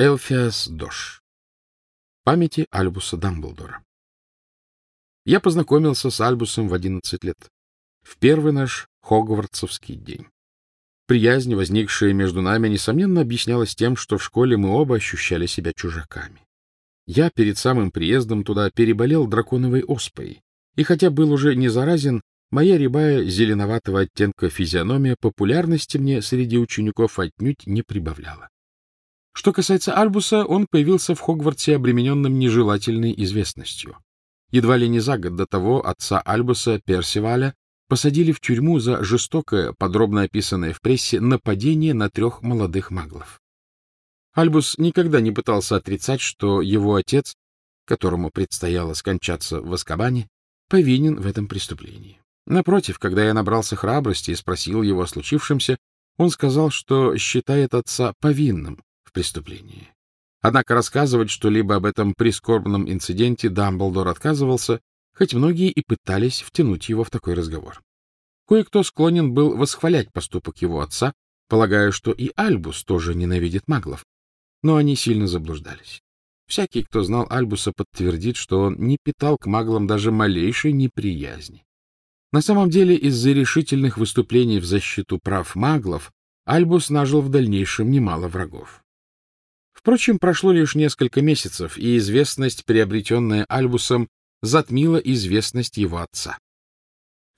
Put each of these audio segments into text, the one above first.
Элфиас Дош. Памяти Альбуса Дамблдора. Я познакомился с Альбусом в 11 лет. В первый наш хогвартсовский день. Приязнь, возникшая между нами, несомненно, объяснялась тем, что в школе мы оба ощущали себя чужаками. Я перед самым приездом туда переболел драконовой оспой, и хотя был уже не заразен, моя рябая зеленоватого оттенка физиономия популярности мне среди учеников отнюдь не прибавляла. Что касается Альбуса, он появился в Хогвартсе обремененным нежелательной известностью. Едва ли не за год до того отца Альбуса, Персиваля, посадили в тюрьму за жестокое, подробно описанное в прессе, нападение на трех молодых маглов. Альбус никогда не пытался отрицать, что его отец, которому предстояло скончаться в Аскабане, повинен в этом преступлении. Напротив, когда я набрался храбрости и спросил его о случившемся, он сказал, что считает отца повинным в преступлении. Однако рассказывать что-либо об этом прискорбном инциденте Дамблдор отказывался, хоть многие и пытались втянуть его в такой разговор. Кое-кто склонен был восхвалять поступок его отца, полагая, что и Альбус тоже ненавидит маглов, но они сильно заблуждались. Всякий, кто знал Альбуса, подтвердит, что он не питал к маглам даже малейшей неприязни. На самом деле, из-за решительных выступлений в защиту прав маглов Альбус нажил в дальнейшем немало врагов. Впрочем, прошло лишь несколько месяцев, и известность, приобретенная Альбусом, затмила известность его отца.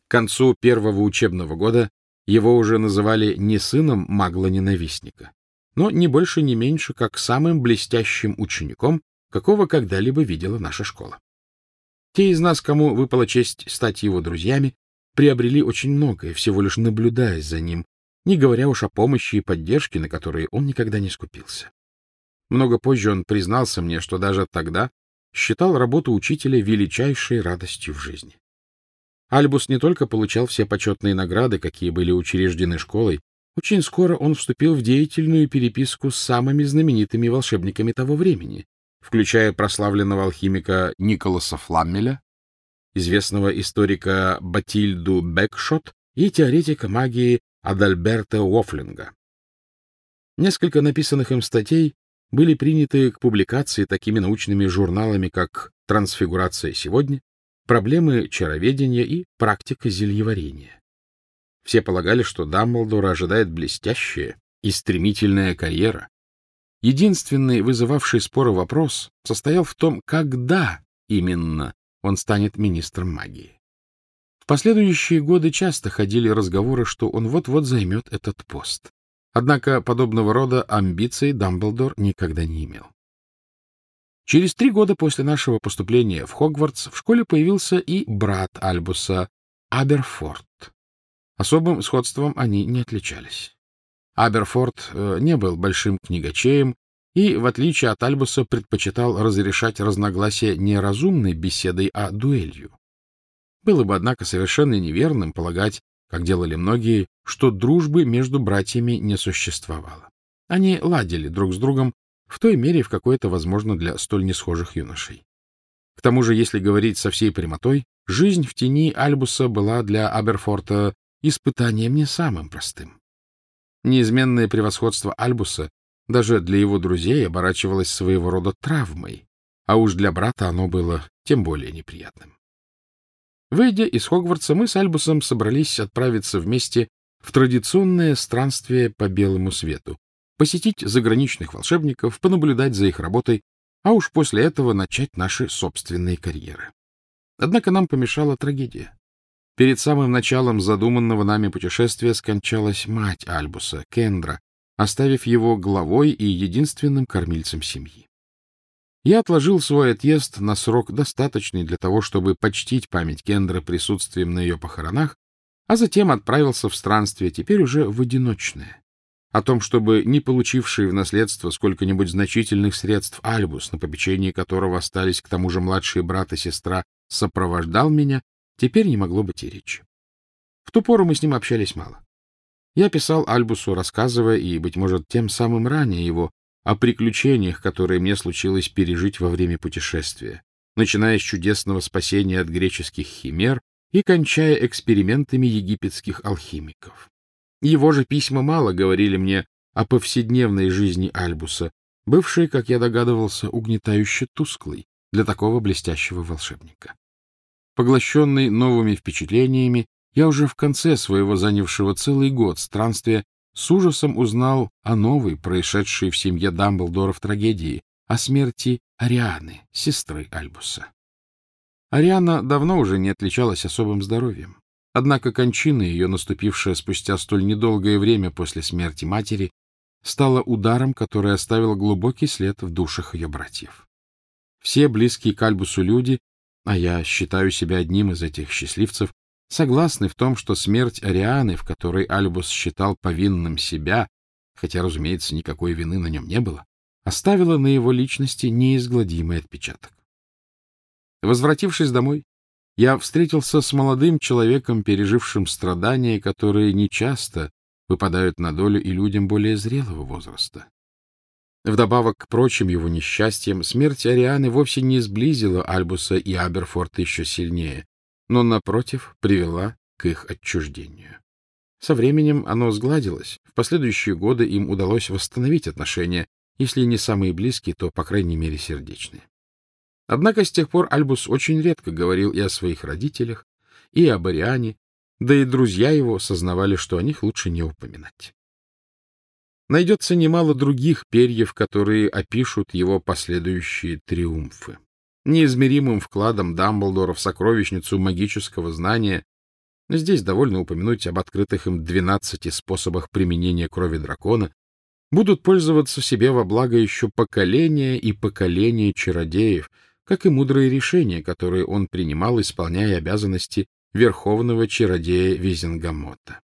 К концу первого учебного года его уже называли не сыном магла-ненавистника, но не больше, не меньше, как самым блестящим учеником, какого когда-либо видела наша школа. Те из нас, кому выпала честь стать его друзьями, приобрели очень многое, всего лишь наблюдая за ним, не говоря уж о помощи и поддержке, на которые он никогда не скупился. Много позже он признался мне, что даже тогда считал работу учителя величайшей радостью в жизни. Альбус не только получал все почетные награды, какие были учреждены школой, очень скоро он вступил в деятельную переписку с самыми знаменитыми волшебниками того времени, включая прославленного алхимика Николаса Фламмеля, известного историка Батильду Бекшот и теоретика магии Адальберта Уофлинга. Несколько написанных им статей были приняты к публикации такими научными журналами, как «Трансфигурация сегодня», «Проблемы чароведения» и «Практика зельеварения». Все полагали, что Дамблдора ожидает блестящая и стремительная карьера. Единственный вызывавший споры вопрос состоял в том, когда именно он станет министром магии. В последующие годы часто ходили разговоры, что он вот-вот займет этот пост. Однако подобного рода амбиций Дамблдор никогда не имел. Через три года после нашего поступления в Хогвартс в школе появился и брат Альбуса, Аберфорд. Особым сходством они не отличались. Аберфорд э, не был большим книгачеем и, в отличие от Альбуса, предпочитал разрешать разногласия не разумной беседой, а дуэлью. Было бы, однако, совершенно неверным полагать, как делали многие, что дружбы между братьями не существовало. Они ладили друг с другом в той мере, в какой это возможно для столь несхожих юношей. К тому же, если говорить со всей прямотой, жизнь в тени Альбуса была для Аберфорта испытанием не самым простым. Неизменное превосходство Альбуса даже для его друзей оборачивалось своего рода травмой, а уж для брата оно было тем более неприятным. Выйдя из Хогвартса, мы с Альбусом собрались отправиться вместе в традиционное странствие по белому свету, посетить заграничных волшебников, понаблюдать за их работой, а уж после этого начать наши собственные карьеры. Однако нам помешала трагедия. Перед самым началом задуманного нами путешествия скончалась мать Альбуса, Кендра, оставив его главой и единственным кормильцем семьи. Я отложил свой отъезд на срок достаточный для того, чтобы почтить память Кендра присутствием на ее похоронах, а затем отправился в странствие, теперь уже в одиночное. О том, чтобы не получивший в наследство сколько-нибудь значительных средств Альбус, на попечении которого остались к тому же младший брат и сестра, сопровождал меня, теперь не могло быть и речи. В ту пору мы с ним общались мало. Я писал Альбусу, рассказывая и, быть может, тем самым ранее его, о приключениях, которые мне случилось пережить во время путешествия, начиная с чудесного спасения от греческих химер и кончая экспериментами египетских алхимиков. Его же письма мало говорили мне о повседневной жизни Альбуса, бывший, как я догадывался, угнетающе тусклый для такого блестящего волшебника. Поглощенный новыми впечатлениями, я уже в конце своего занявшего целый год странствия с ужасом узнал о новой, происшедшей в семье Дамблдоров трагедии, о смерти Арианы, сестры Альбуса. Ариана давно уже не отличалась особым здоровьем. Однако кончина ее, наступившая спустя столь недолгое время после смерти матери, стала ударом, который оставил глубокий след в душах ее братьев. Все близкие к Альбусу люди, а я считаю себя одним из этих счастливцев, согласны в том, что смерть Арианы, в которой Альбус считал повинным себя, хотя, разумеется, никакой вины на нем не было, оставила на его личности неизгладимый отпечаток. Возвратившись домой, я встретился с молодым человеком, пережившим страдания, которые нечасто выпадают на долю и людям более зрелого возраста. Вдобавок к прочим его несчастьям, смерть Арианы вовсе не сблизила Альбуса и Аберфорта еще сильнее, но, напротив, привела к их отчуждению. Со временем оно сгладилось. В последующие годы им удалось восстановить отношения, если не самые близкие, то, по крайней мере, сердечные. Однако с тех пор Альбус очень редко говорил и о своих родителях, и об Ариане, да и друзья его сознавали, что о них лучше не упоминать. Найдется немало других перьев, которые опишут его последующие триумфы. Неизмеримым вкладом Дамблдора в сокровищницу магического знания здесь довольно упомянуть об открытых им двенадцати способах применения крови дракона, будут пользоваться себе во благо еще поколения и поколения чародеев, как и мудрые решения, которые он принимал, исполняя обязанности верховного чародея Визенгамота.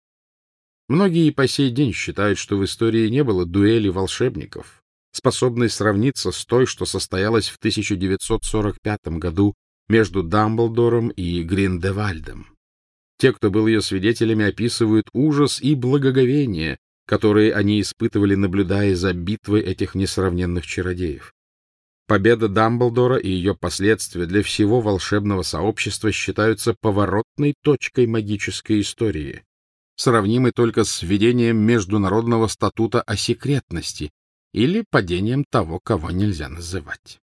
Многие по сей день считают, что в истории не было дуэли волшебников, способной сравниться с той, что состоялась в 1945 году между Дамблдором и Гриндевальдом. Те, кто был ее свидетелями, описывают ужас и благоговение, которые они испытывали, наблюдая за битвой этих несравненных чародеев. Победа Дамблдора и ее последствия для всего волшебного сообщества считаются поворотной точкой магической истории, сравнимой только с введением Международного статута о секретности или падением того, кого нельзя называть.